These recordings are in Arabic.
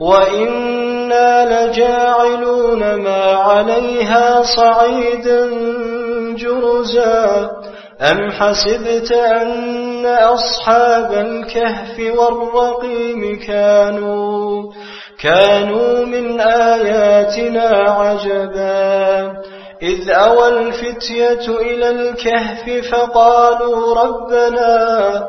وإنا لجاعلون ما عليها صعيدا جرزا أم حسبت أن أصحاب الكهف والرقيم كانوا كانوا من آياتنا عجبا إذ أوى الفتية إلى الكهف فقالوا ربنا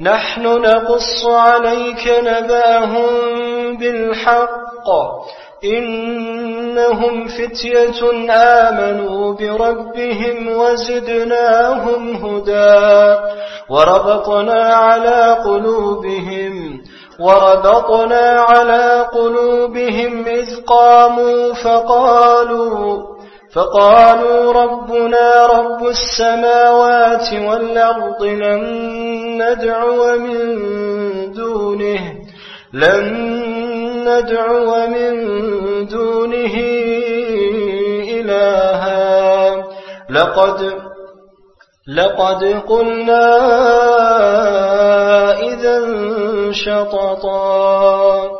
نحن نقص عليك نباهم بالحق. إنهم فتية آمنوا بربهم وزدناهم هدى. وربطنا على قلوبهم وربطنا على قلوبهم إذ قاموا فقالوا فقالوا ربنا رب السماوات والأرض لن ندعو من دونه لن ندعو من دونه إلها. لقد لقد قلنا إذا شططا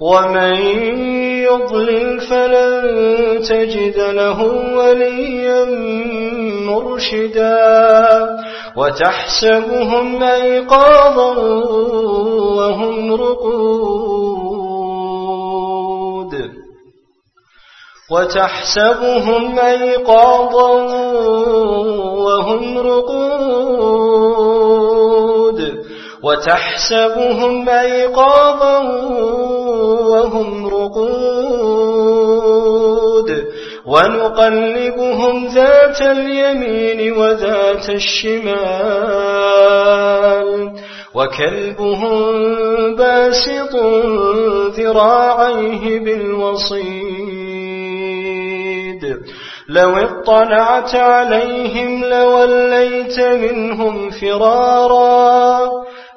ومن يضلل فلن تجد له وليا مرشدا وتحسبهم أيقاظا وهم رقود وتحسبهم أيقاظا وهم رقود وتحسبهم أيقاظا وهم رقود ونقلبهم ذات اليمين وذات الشمال وكلبهم باسط ذراعيه بالوصيد لو اطلعت عليهم لوليت منهم فرارا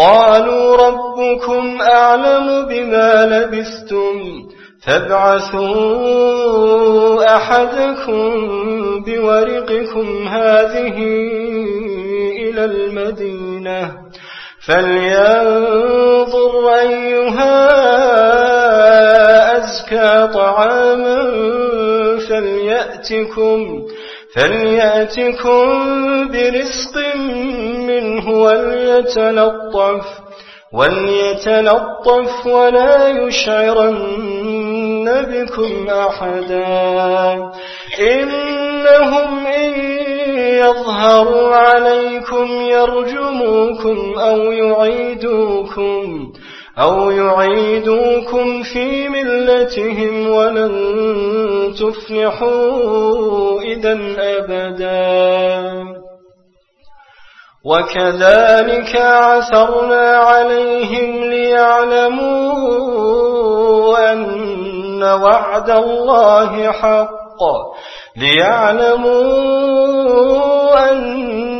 قالوا ربكم أعلم بما لبثتم فابعثوا أحدكم بورقكم هذه إلى المدينة فلينظر أيها أزكى طعاما فليأتكم فليأتكم برزق منه وليتلطف وليتلطف ولا يشعرن بكم أحدا إنهم إن يظهروا عليكم يرجموكم أو يعيدوكم أو يعيدوكم في ملتهم ولن تفلحوا إذا أبدا. وكذلك عثرنا عليهم ليعلموا أن وعد الله حق ليعلموا أن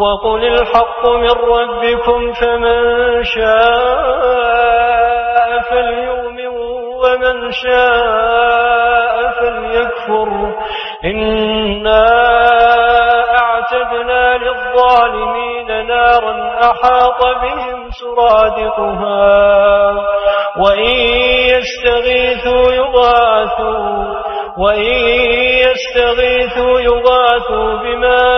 وقل الحق من ربكم فمن شاء فليؤمن ومن شاء فليكفر. إنا أعتدنا للظالمين نارا أحاط بهم سرادقها وإن يستغيثوا يغاثوا وإن يستغيثوا يغاثوا بماء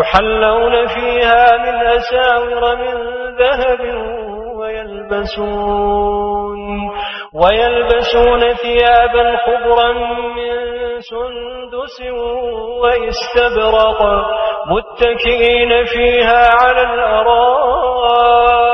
يحلون فيها من أساور من ذهب ويلبسون ويلبسون ثيابا خضرا من سندس واستبرق متكئين فيها على الأرائك.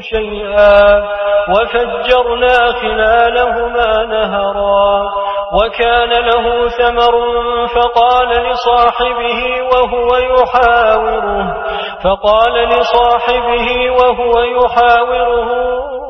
شيئا وفجرنا خلالهما نهرا وكان له ثمر فقال لصاحبه وهو يحاوره فقال لصاحبه وهو يحاوره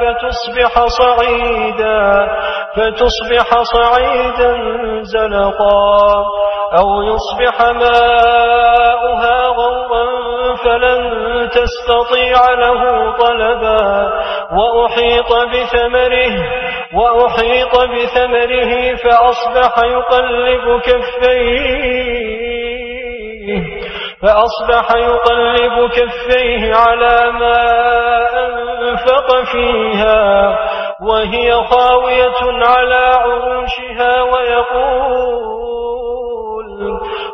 فتصبح صعيدا فتصبح صعيدا زلقا أو يصبح ماؤها غورا فلن تستطيع له طلبا وأحيط بثمره وأحيط بثمره فأصبح يقلب كفيه. فأصبح يقلب كفيه على ما أنفق فيها وهي خاوية على عروشها ويقول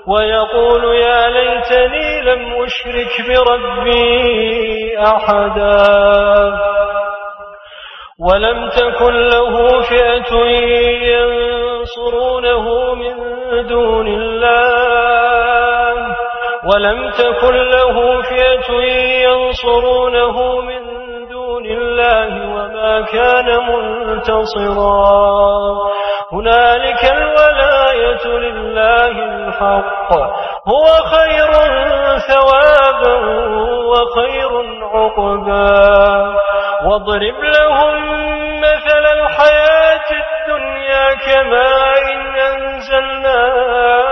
ويقول يا ليتني لم أشرك بربي أحدا. ولم تكن له فئة ينصرونه من دون الله. ولم تكن له فئة ينصرونه من دون الله وما كان منتصرا. هنالك الولاية لله الحق. هو خير ثوابا وخير عقبا. واضرب لهم مثل الحياة الدنيا كماء أنزلناه.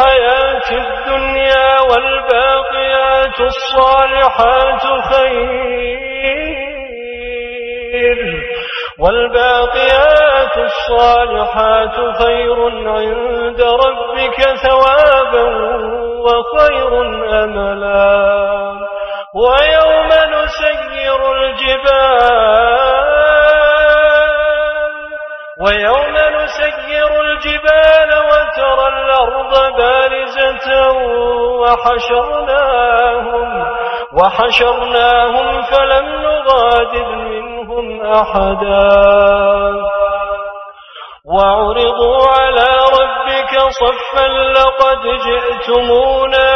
الحياة الدنيا والباقيات الصالحات خير والباقيات الصالحات خير عند ربك ثوابا وخير أملا. ويوم نسير الجبال ويوم نسير الجبال وترى الأرض بارزة وحشرناهم وحشرناهم فلم نغادر منهم أحدا. وعرضوا على ربك صفا لقد جئتمونا.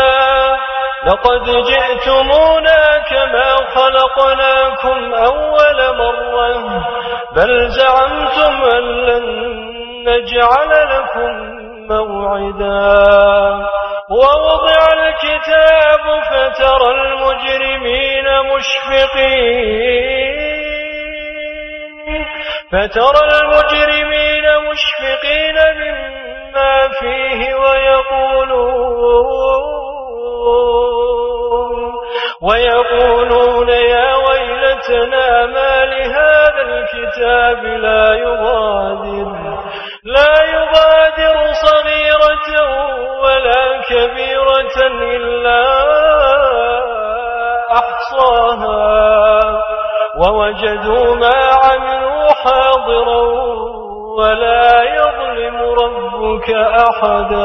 لقد جئتمونا كما خلقناكم أول مرة بل زعمتم أن لن نجعل لكم موعدا. ووضع الكتاب فترى المجرمين مشفقين. فترى المجرمين مشفقين مما فيه ويقولون ويقولون يا ويلتنا ما لهذا الكتاب لا يغادر لا يغادر صغيرة ولا كبيرة إلا أحصاها ووجدوا ما عملوا حاضرا ولا يظلم ربك أحدا.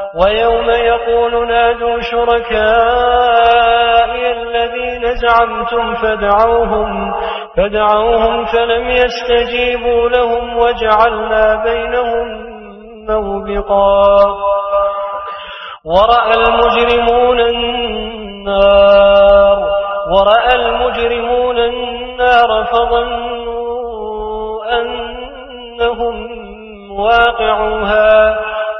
ويوم يقول نادوا شركائي الذين زعمتم فدعوهم فدعوهم فلم يستجيبوا لهم وجعلنا بينهم موبقا. ورأى المجرمون النار ورأى المجرمون النار فظنوا أنهم واقعوها.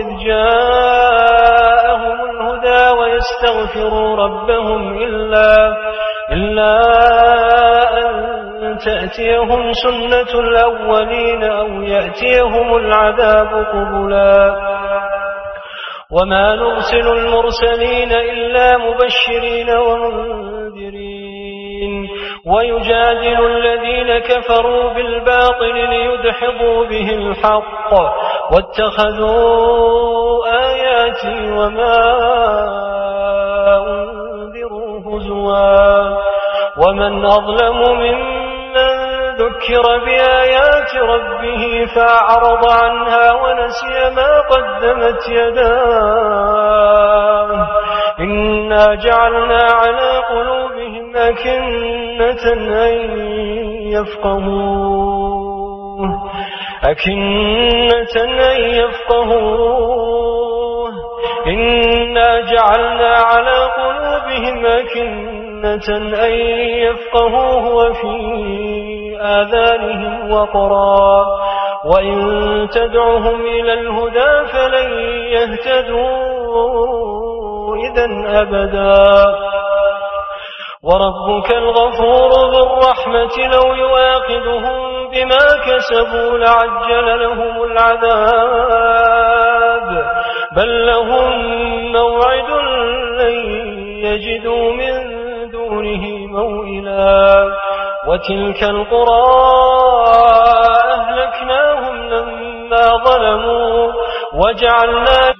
إذ جاءهم الهدى ويستغفروا ربهم إلا, إلا أن تأتيهم سنة الأولين أو يأتيهم العذاب قبلا. وما نرسل المرسلين إلا مبشرين ومنذرين. ويجادل الذين كفروا بالباطل ليدحضوا به الحق. واتخذوا آياتي وما أنذروا هزوا. ومن أظلم ممن ذكر بآيات ربه فأعرض عنها ونسي ما قدمت يداه. إنا جعلنا على قلوبهم أكنة أن يفقهوه. أكنة أن يفقهوه. إنا جعلنا على قلوبهم أكنة أن يفقهوه وفي آذانهم وقرا. وإن تدعهم إلى الهدى فلن يهتدوا إذا أبدا. وربك الغفور ذو الرحمة لو يواخذهم بما كسبوا لعجل لهم العذاب. بل لهم موعد لن يجدوا من دونه موئلا. وتلك القرى أهلكناهم لما ظلموا. وجعلنا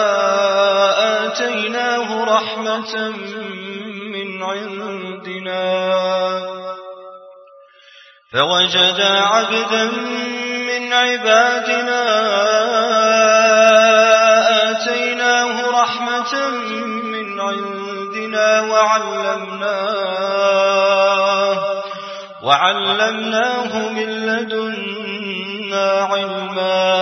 آتيناه رحمة من عندنا. فوجدا عبدا من عبادنا آتيناه رحمة من عندنا وعلمناه وعلمناه من لدنا علما.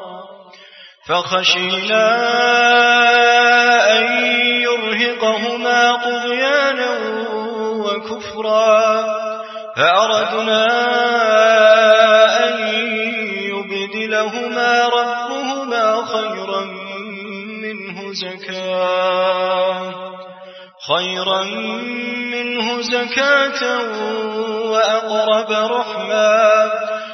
فخشينا أن يرهقهما طغيانا وكفرا فأردنا أن يبدلهما ربهما خيرا منه زكاة خيرا منه زكاة وأقرب رحما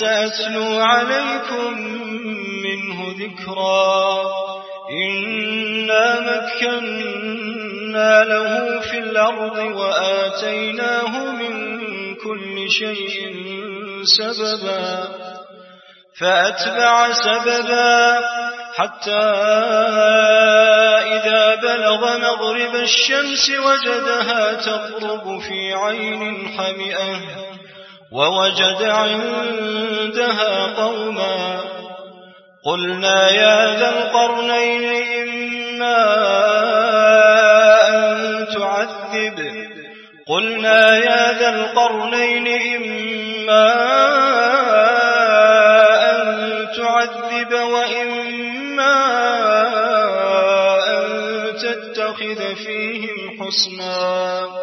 سأتلو عليكم منه ذكرا. إنا مكنا له في الأرض وآتيناه من كل شيء سببا. فأتبع سببا حتى إذا بلغ مغرب الشمس وجدها تغرب في عين حمئة. ووجد عندها قوما قلنا يا ذا القرنين إما أن تعذب قلنا يا ذا القرنين إما أن تعذب وإما أن تتخذ فيهم حسنا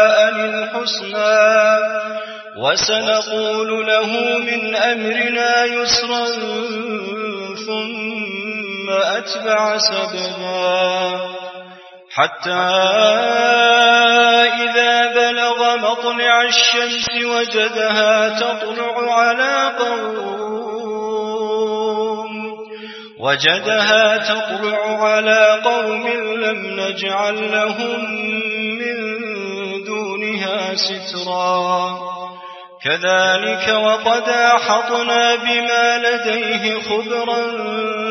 الحسنى وسنقول له من أمرنا يسرا ثم أتبع سببا. حتى إذا بلغ مطلع الشمس وجدها تطلع على قوم. وجدها تطلع على قوم لم نجعل لهم دونها سترا كذلك وقد أحطنا بما لديه خبرا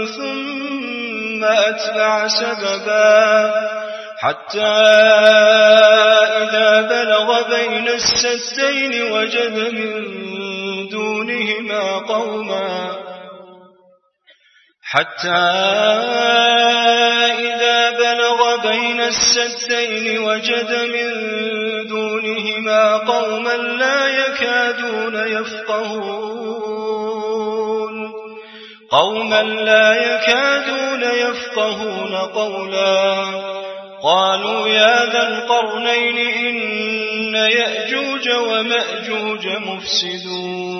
ثم أتبع سببا حتى إذا بلغ بين السدين وجد من دونهما قوما حتى السدين وجد من دونهما قوما لا يكادون يفقهون. قوما لا يكادون يفقهون قولا. قالوا يا ذا القرنين إن يأجوج ومأجوج مفسدون.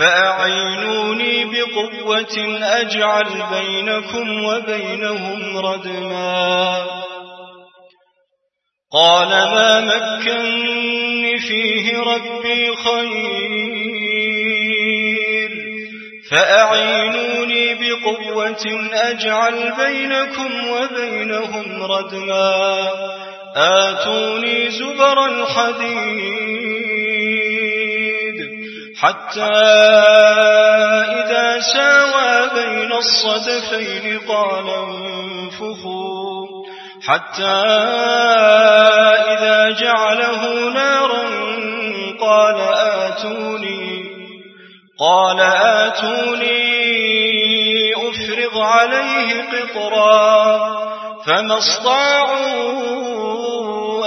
فأعينوني بقوة أجعل بينكم وبينهم ردما. قال ما مكنني فيه ربي خير. فأعينوني بقوة أجعل بينكم وبينهم ردما. آتوني زبر الحديد حتى إذا ساوى بين الصدفين قال انفخوا. حتى إذا جعله نارا قال آتوني. قال آتوني أفرغ عليه قطرا. فما استطاعوا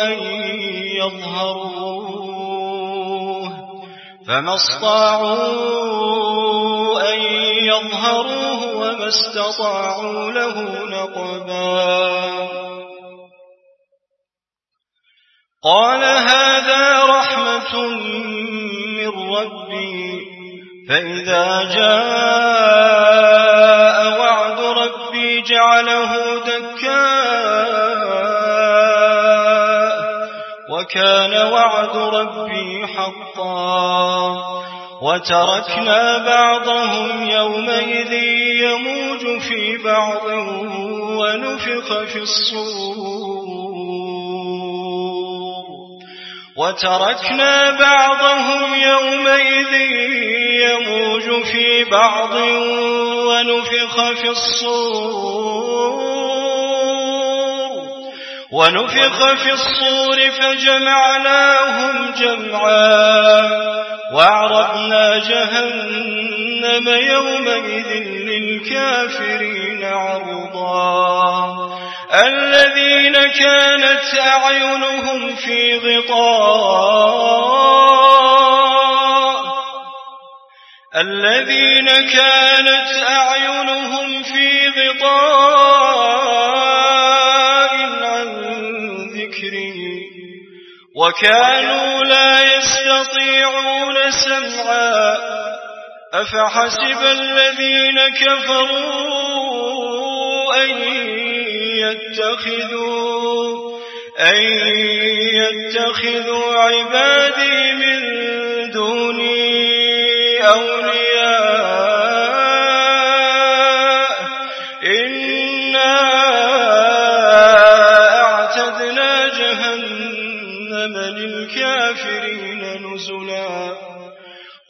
أن يظهروه فما استطاعوا أن يظهروه وما استطاعوا له نقبا. قال هذا رحمة من ربي فإذا جاء وكان وعد ربي حقا. وتركنا بعضهم يومئذ يموج في بعض ونفخ في الصور. وتركنا بعضهم يومئذ يموج في بعض ونفخ في الصور. ونفخ في الصور فجمعناهم جمعا وعرضنا جهنم يومئذ للكافرين عرضا. الذين كانت أعينهم في غطاء. الذين كانت أعينهم في غطاء. وكانوا لا يستطيعون سمعا. أفحسب الذين كفروا أن يتخذوا أن يتخذوا عبادي من دوني أولياء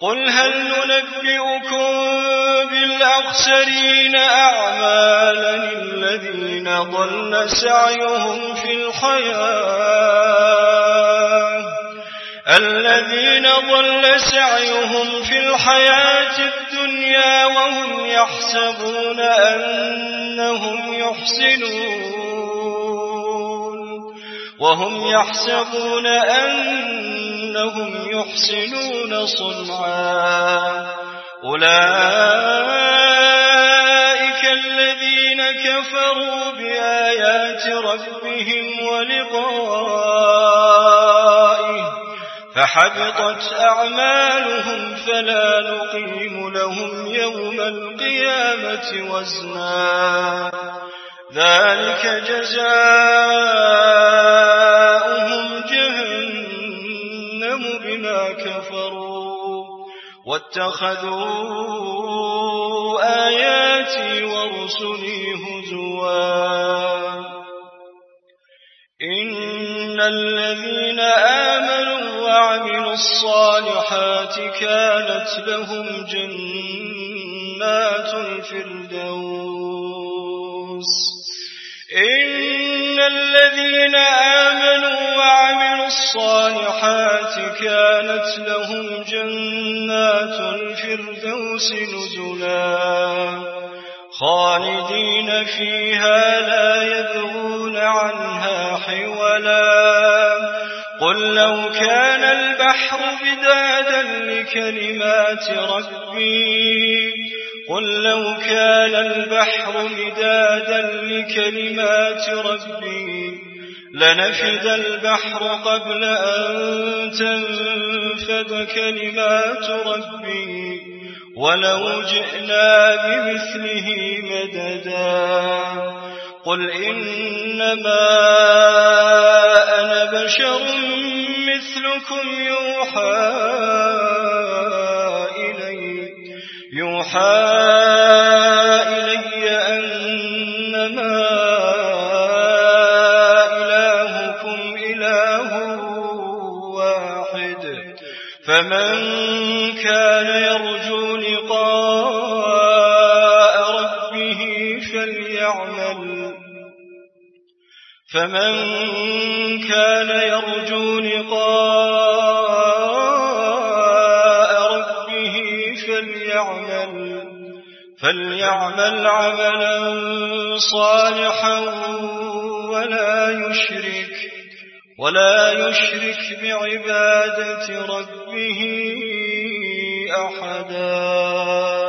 قل هل ننبئكم بالأخسرين أعمالا الذين ضل سعيهم في الحياة؟ الذين ضل سعيهم في الحياة الدنيا وهم يحسبون أنهم يحسنون وهم يحسبون أنهم يحسنون صنعا. أولئك الذين كفروا بآيات ربهم ولقائه فحبطت أعمالهم فلا نقيم لهم يوم القيامة وزنا. ذلك جزاؤهم واتخذوا آياتي ورسلي هزوا. إن الذين آمنوا وعملوا الصالحات كانت لهم جنات الفردوس. إن الذين آمنوا وعملوا الصالحات كانت لهم جنات الفردوس نزلا. خالدين فيها لا يبغون عنها حولا. قل لو كان البحر بدادا لكلمات ربي. قل لو كان البحر مدادا لكلمات ربي. لنفد البحر قبل أن تنفد كلمات ربي ولو جئنا بمثله مددا. قل إنما أنا بشر مثلكم يوحى إلي يوحى فمن كان يرجو لقاء ربه فليعمل فليعمل عملا صالحا ولا يشرك ولا يشرك بعبادة ربه أحدا.